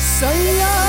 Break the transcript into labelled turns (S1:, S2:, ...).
S1: 谁呀